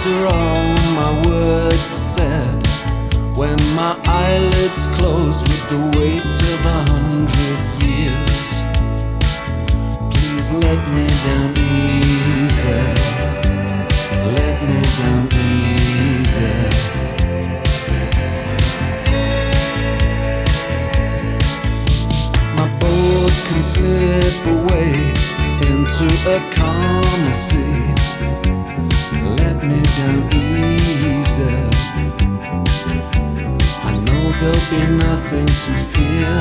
after all my words are said, when my eyelids close with the weight of a hundred years, please let me down easy. Let me down easy. My boat can slip away into a calmer sea nothing to fear.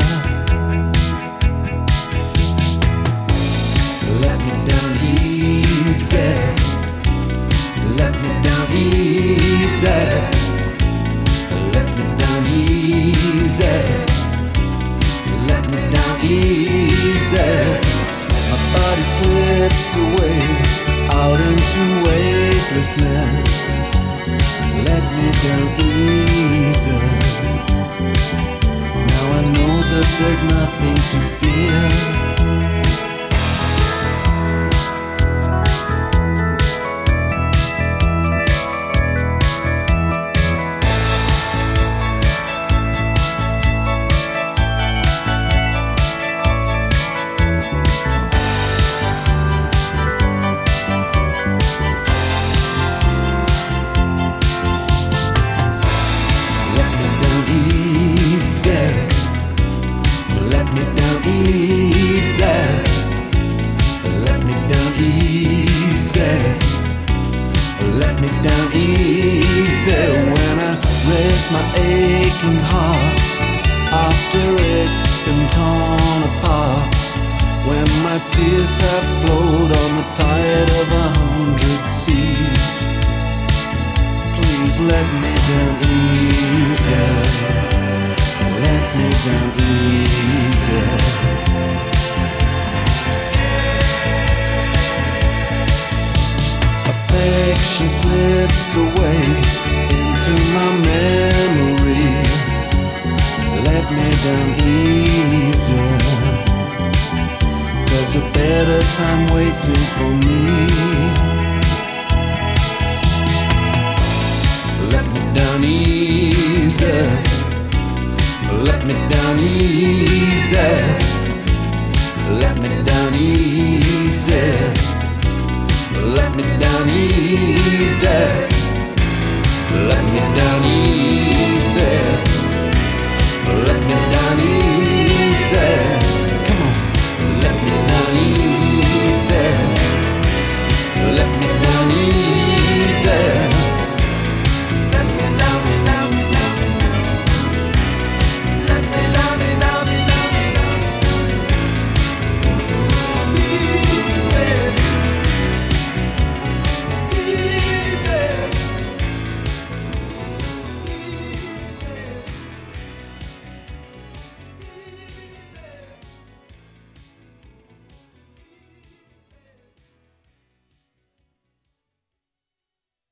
Let me down easy. Let me down easy. Let me down easy. Let me down easy. My body slips away out into weightlessness. Let me down easy. There's nothing to fear. My aching heart after it's been torn apart. When my tears have flowed on the tide of a hundred seas. Please let me down easy. Let me down easy. Affection slips away time waiting for me. Let me down easy. Let me down easy. Let me down easy. Let me down easy. Let me down easy.